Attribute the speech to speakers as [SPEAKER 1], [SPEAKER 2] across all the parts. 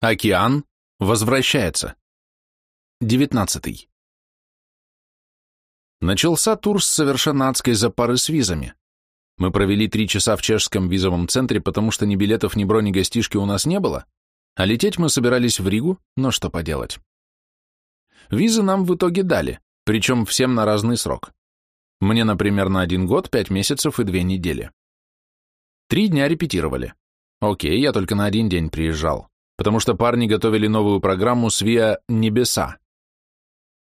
[SPEAKER 1] Океан возвращается. 19. Начался тур с совершенно адской запары с визами. Мы провели три часа в чешском визовом центре, потому что ни билетов, ни брони гостишки у нас не было, а лететь мы собирались в Ригу, но что поделать. Визы нам в итоге дали, причем всем на разный срок. Мне, например, на один год, пять месяцев и две недели. Три дня репетировали. Окей, я только на один день приезжал потому что парни готовили новую программу с Небеса.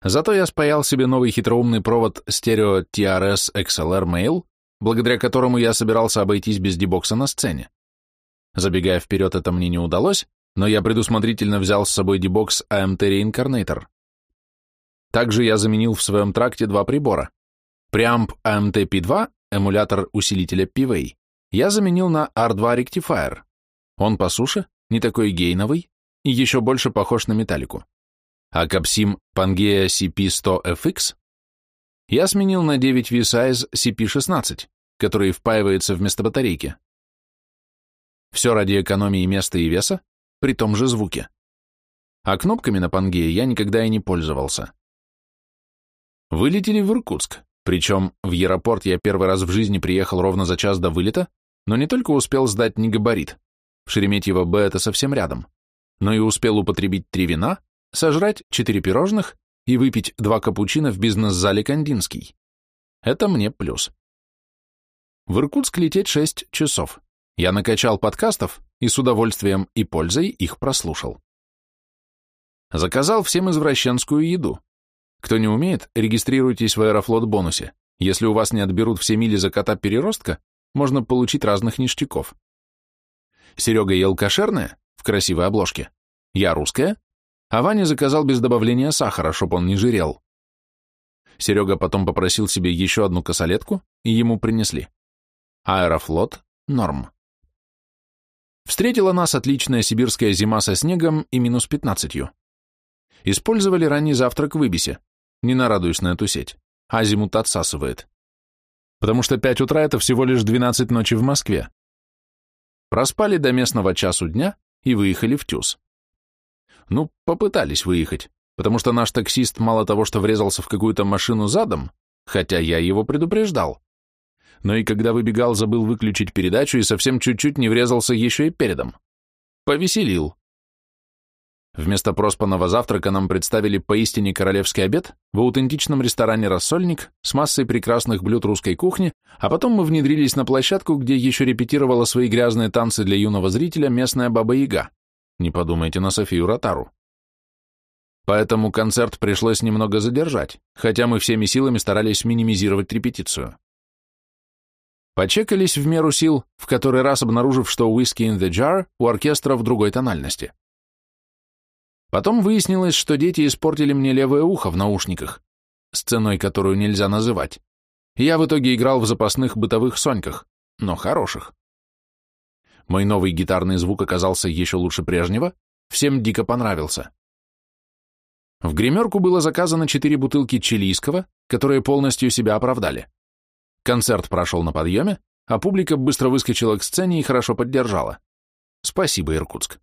[SPEAKER 1] Зато я спаял себе новый хитроумный провод стерео TRS XLR Mail, благодаря которому я собирался обойтись без дебокса на сцене. Забегая вперед, это мне не удалось, но я предусмотрительно взял с собой дебокс AMT Reincarnator. Также я заменил в своем тракте два прибора. Preamp AMT P2, эмулятор усилителя P-Way, я заменил на R2 Rectifier. Он по суше, не такой гейновый и еще больше похож на металлику. А капсим Pangea CP100FX я сменил на 9 V-Size CP16, который впаивается вместо батарейки. Все ради экономии места и веса, при том же звуке. А кнопками на Pangea я никогда и не пользовался. Вылетели в Иркутск, причем в аэропорт я первый раз в жизни приехал ровно за час до вылета, но не только успел сдать негабарит, Шереметьево-Б это совсем рядом, но и успел употребить три вина, сожрать четыре пирожных и выпить два капучино в бизнес-зале Кандинский. Это мне плюс. В Иркутск лететь шесть часов. Я накачал подкастов и с удовольствием и пользой их прослушал. Заказал всем извращенскую еду. Кто не умеет, регистрируйтесь в Аэрофлот бонусе. Если у вас не отберут все мили за кота-переростка, можно получить разных ништяков. Серега ел кошерное, в красивой обложке, я русская, а Ваня заказал без добавления сахара, чтоб он не жирел. Серега потом попросил себе еще одну косолетку, и ему принесли. Аэрофлот — норм. Встретила нас отличная сибирская зима со снегом и минус пятнадцатью. Использовали ранний завтрак в Ибисе. Не нарадуюсь на эту сеть. Азимут отсасывает. Потому что пять утра — это всего лишь двенадцать ночи в Москве. Проспали до местного часу дня и выехали в Тюз. Ну, попытались выехать, потому что наш таксист мало того, что врезался в какую-то машину задом, хотя я его предупреждал, но и когда выбегал, забыл выключить передачу и совсем чуть-чуть не врезался еще и передом. Повеселил. Вместо проспанного завтрака нам представили поистине королевский обед в аутентичном ресторане «Рассольник» с массой прекрасных блюд русской кухни, а потом мы внедрились на площадку, где еще репетировала свои грязные танцы для юного зрителя местная Баба-Яга. Не подумайте на Софию Ротару. Поэтому концерт пришлось немного задержать, хотя мы всеми силами старались минимизировать репетицию. Почекались в меру сил, в который раз обнаружив, что «Whiskey in the Jar» у оркестра в другой тональности. Потом выяснилось, что дети испортили мне левое ухо в наушниках, с ценой, которую нельзя называть. Я в итоге играл в запасных бытовых соньках, но хороших. Мой новый гитарный звук оказался еще лучше прежнего, всем дико понравился. В гримерку было заказано четыре бутылки чилийского, которые полностью себя оправдали. Концерт прошел на подъеме, а публика быстро выскочила к сцене и хорошо поддержала. Спасибо, Иркутск.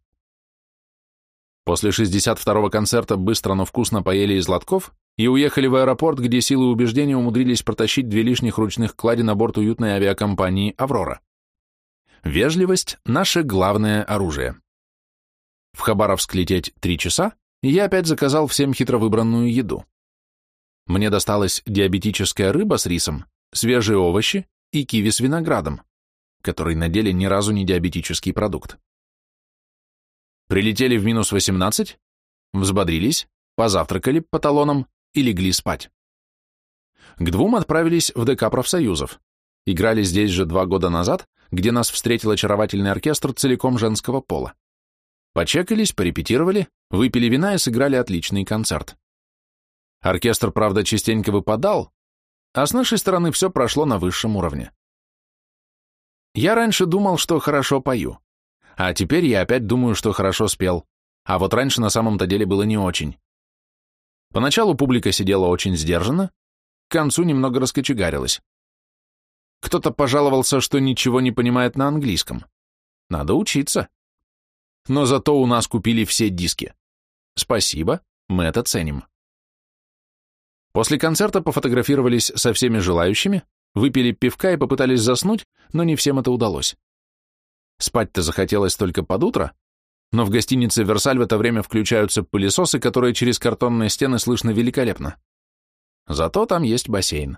[SPEAKER 1] После 62-го концерта быстро, но вкусно поели из лотков и уехали в аэропорт, где силы убеждения умудрились протащить две лишних ручных клади на борт уютной авиакомпании «Аврора». Вежливость – наше главное оружие. В Хабаровск лететь три часа, и я опять заказал всем хитро выбранную еду. Мне досталась диабетическая рыба с рисом, свежие овощи и киви с виноградом, который на деле ни разу не диабетический продукт. Прилетели в минус 18, взбодрились, позавтракали по талонам и легли спать. К двум отправились в ДК профсоюзов. Играли здесь же два года назад, где нас встретил очаровательный оркестр целиком женского пола. Почекались, порепетировали, выпили вина и сыграли отличный концерт. Оркестр, правда, частенько выпадал, а с нашей стороны все прошло на высшем уровне. Я раньше думал, что хорошо пою. А теперь я опять думаю, что хорошо спел. А вот раньше на самом-то деле было не очень. Поначалу публика сидела очень сдержанно, к концу немного раскочегарилась. Кто-то пожаловался, что ничего не понимает на английском. Надо учиться. но зато у нас купили все диски. Спасибо, мы это ценим. После концерта пофотографировались со всеми желающими, выпили пивка и попытались заснуть, но не всем это удалось. Спать-то захотелось только под утро, но в гостинице «Версаль» в это время включаются пылесосы, которые через картонные стены слышно великолепно. Зато там есть бассейн.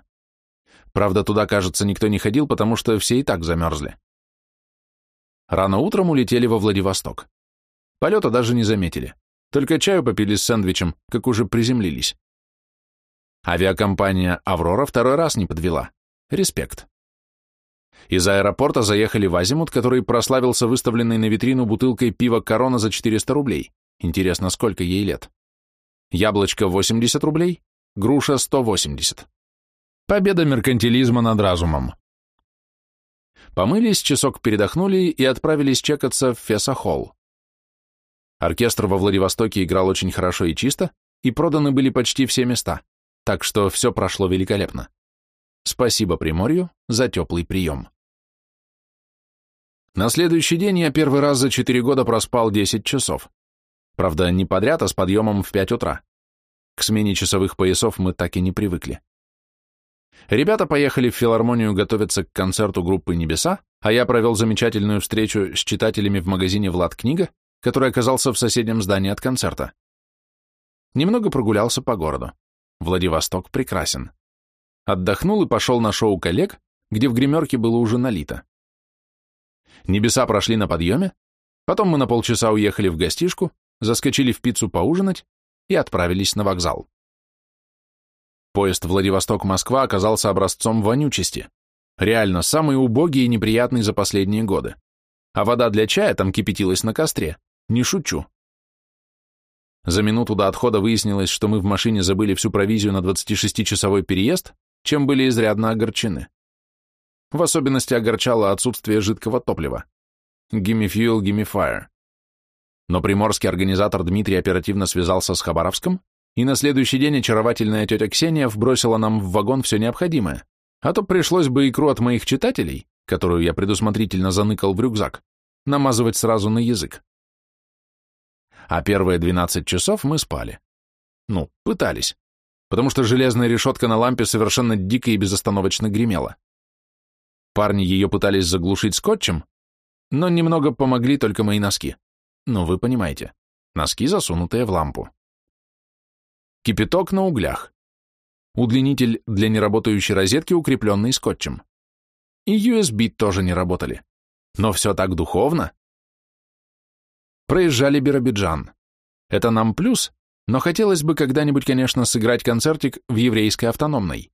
[SPEAKER 1] Правда, туда, кажется, никто не ходил, потому что все и так замерзли. Рано утром улетели во Владивосток. Полета даже не заметили. Только чаю попили с сэндвичем, как уже приземлились. Авиакомпания «Аврора» второй раз не подвела. Респект. Из аэропорта заехали в Азимут, который прославился выставленной на витрину бутылкой пива «Корона» за 400 рублей. Интересно, сколько ей лет? Яблочко 80 рублей, груша 180. Победа меркантилизма над разумом. Помылись, часок передохнули и отправились чекаться в Феса-холл. Оркестр во Владивостоке играл очень хорошо и чисто, и проданы были почти все места, так что все прошло великолепно. Спасибо Приморью за теплый прием. На следующий день я первый раз за четыре года проспал 10 часов. Правда, не подряд, а с подъемом в 5 утра. К смене часовых поясов мы так и не привыкли. Ребята поехали в филармонию готовиться к концерту группы «Небеса», а я провел замечательную встречу с читателями в магазине «Влад Книга», который оказался в соседнем здании от концерта. Немного прогулялся по городу. Владивосток прекрасен. Отдохнул и пошел на шоу коллег, где в гримерке было уже налито. Небеса прошли на подъеме, потом мы на полчаса уехали в гостишку, заскочили в пиццу поужинать и отправились на вокзал. Поезд Владивосток-Москва оказался образцом вонючести. Реально, самый убогий и неприятный за последние годы. А вода для чая там кипятилась на костре. Не шучу. За минуту до отхода выяснилось, что мы в машине забыли всю провизию на 26-часовой переезд, чем были изрядно огорчены. В особенности огорчало отсутствие жидкого топлива. Gimme fuel, gimme fire. Но приморский организатор Дмитрий оперативно связался с Хабаровском, и на следующий день очаровательная тетя Ксения вбросила нам в вагон все необходимое, а то пришлось бы икру от моих читателей, которую я предусмотрительно заныкал в рюкзак, намазывать сразу на язык. А первые 12 часов мы спали. Ну, пытались, потому что железная решетка на лампе совершенно дико и безостановочно гремела. Парни ее пытались заглушить скотчем, но немного помогли только мои носки. Ну, вы понимаете, носки, засунутые в лампу. Кипяток на углях. Удлинитель для неработающей розетки, укрепленный скотчем. И USB тоже не работали. Но все так духовно. Проезжали Биробиджан. Это нам плюс, но хотелось бы когда-нибудь, конечно, сыграть концертик в еврейской автономной.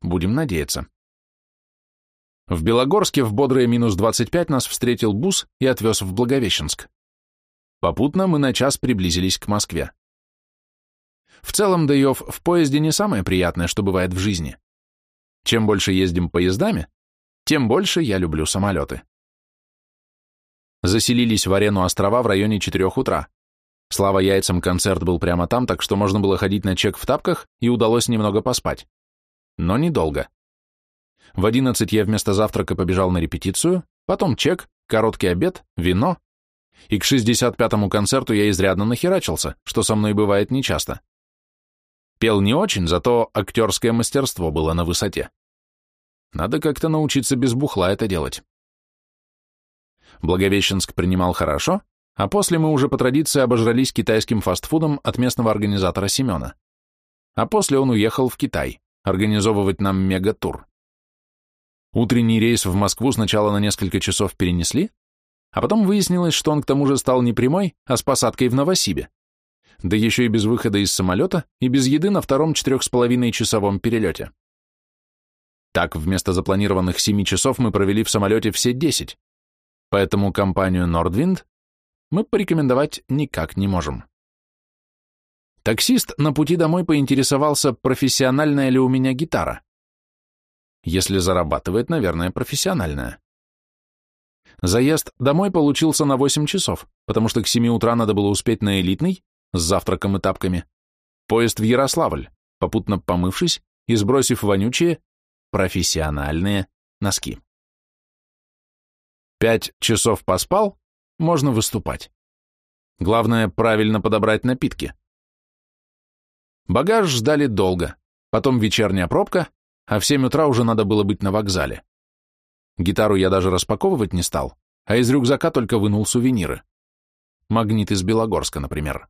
[SPEAKER 1] Будем надеяться. В Белогорске в бодрые минус 25 нас встретил бус и отвез в Благовещенск. Попутно мы на час приблизились к Москве. В целом, даев в поезде не самое приятное, что бывает в жизни. Чем больше ездим поездами, тем больше я люблю самолеты. Заселились в арену острова в районе 4 утра. Слава яйцам, концерт был прямо там, так что можно было ходить на чек в тапках и удалось немного поспать. Но недолго. В одиннадцать я вместо завтрака побежал на репетицию, потом чек, короткий обед, вино, и к шестьдесят пятому концерту я изрядно нахерачился, что со мной бывает нечасто. Пел не очень, зато актерское мастерство было на высоте. Надо как-то научиться без бухла это делать. Благовещенск принимал хорошо, а после мы уже по традиции обожрались китайским фастфудом от местного организатора Семена. А после он уехал в Китай организовывать нам мегатур. Утренний рейс в Москву сначала на несколько часов перенесли, а потом выяснилось, что он к тому же стал не прямой, а с посадкой в Новосибе. Да еще и без выхода из самолета и без еды на втором четырех с половиной часовом перелете. Так, вместо запланированных семи часов мы провели в самолете все десять, поэтому компанию Nordwind мы порекомендовать никак не можем. Таксист на пути домой поинтересовался, профессиональная ли у меня гитара. Если зарабатывает, наверное, профессиональная. Заезд домой получился на 8 часов, потому что к 7 утра надо было успеть на элитный, с завтраком и тапками, поезд в Ярославль, попутно помывшись и сбросив вонючие, профессиональные носки. Пять часов поспал, можно выступать. Главное, правильно подобрать напитки. Багаж ждали долго, потом вечерняя пробка, а в семь утра уже надо было быть на вокзале. Гитару я даже распаковывать не стал, а из рюкзака только вынул сувениры. Магнит из Белогорска, например.